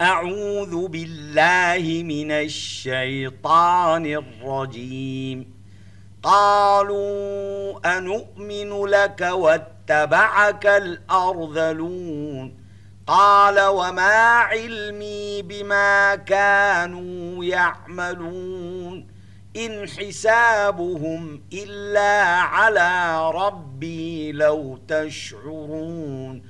أعوذ بالله من الشيطان الرجيم. قالوا أنؤمن لك واتبعك الأرذلون. قال وما علمي بما كانوا يعملون. إن حسابهم إلا على ربي لو تشعرون.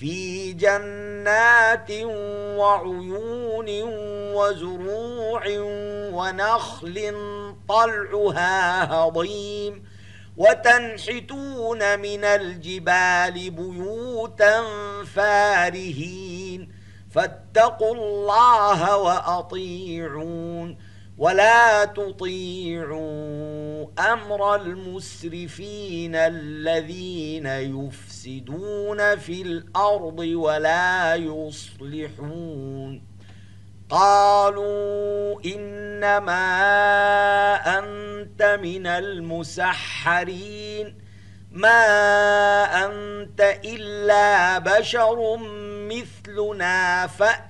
في جنات وعيون وزروع ونخل طلعها هضيم وتنحتون من الجبال بيوتا فارهين فاتقوا الله وأطيعون ولا تطيعوا أمر المسرفين الذين يفسدون في الأرض ولا يصلحون قالوا إنما أنت من المسحرين ما أنت إلا بشر مثلنا فأت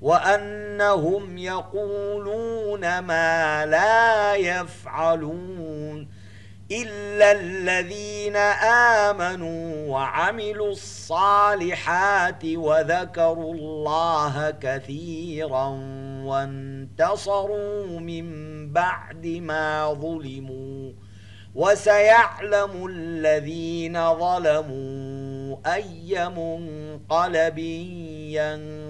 وأنهم يقولون ما لا يفعلون إلا الذين آمنوا وعملوا الصالحات وذكروا الله كثيرا وانتصروا من بعد ما ظلموا وسيعلم الذين ظلموا أي منقلب ينقلبون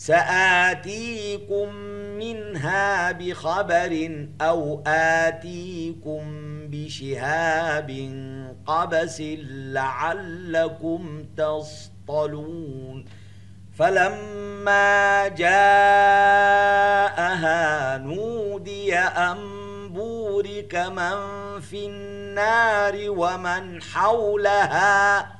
سآتيكم منها بخبر أو آتيكم بشهاب قبس لعلكم تصطلون. فلما جاءها نودي أن بورك من في النار ومن حولها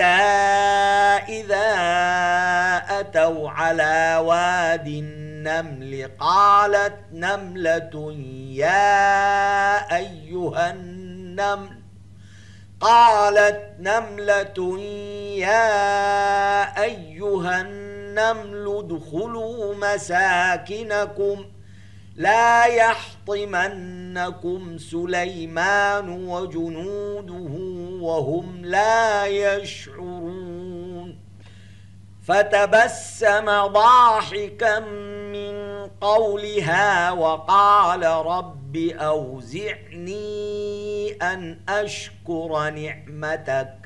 إذا أتوا على واد النمل قالت نملة يا أيها النمل قالت نملة يا أيها النمل ادخلوا مساكنكم لا يحطمنكم سليمان وجنوده وهم لا يشعرون. فتبسم ضاحكا من قولها وقال رب أوزعني أن أشكر نعمتك.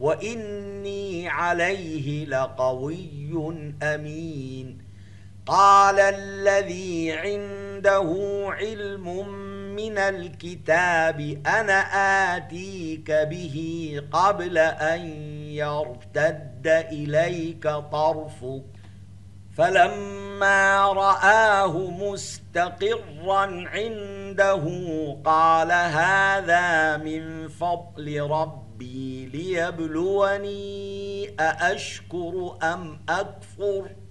وإني عليه لقوي أمين. قال الذي عنده علم من الكتاب أنا آتيك به قبل أن يرتد إليك طرفك. فلما رآه مستقرا عنده قال هذا من فضل ربي ليبلوني أأشكر أم أكفر ۖ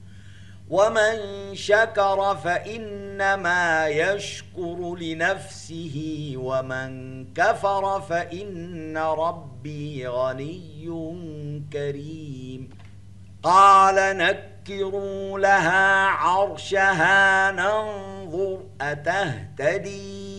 ومن شكر فإنما يشكر لنفسه ومن كفر فإن ربي غني كريم. قال نكروا لها عرشها ننظر أتهتدي؟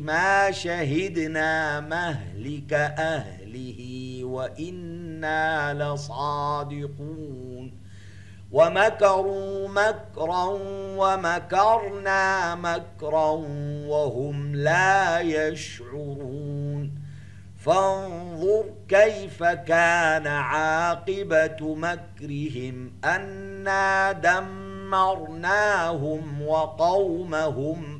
ما شهدنا مهلك أهله وإنا لصادقون. ومكروا مكرا ومكرنا مكرا وهم لا يشعرون. فانظر كيف كان عاقبة مكرهم أنا دمرناهم وقومهم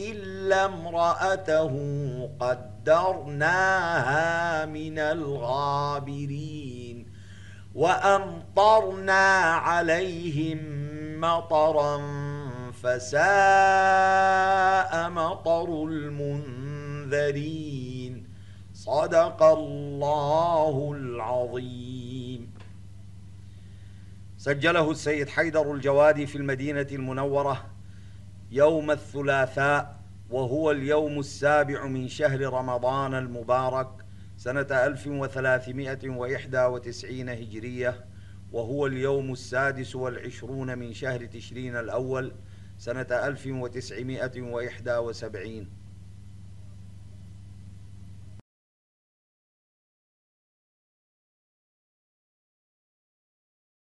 إلا امرأته قدرناها من الغابرين وأمطرنا عليهم مطرا فساء مطر المنذرين. صدق الله العظيم. سجله السيد حيدر الجوادي في المدينة المنورة يوم الثلاثاء وهو اليوم السابع من شهر رمضان المبارك سنة 1391 هجرية وهو اليوم السادس والعشرون من شهر تشرين الأول سنة 1971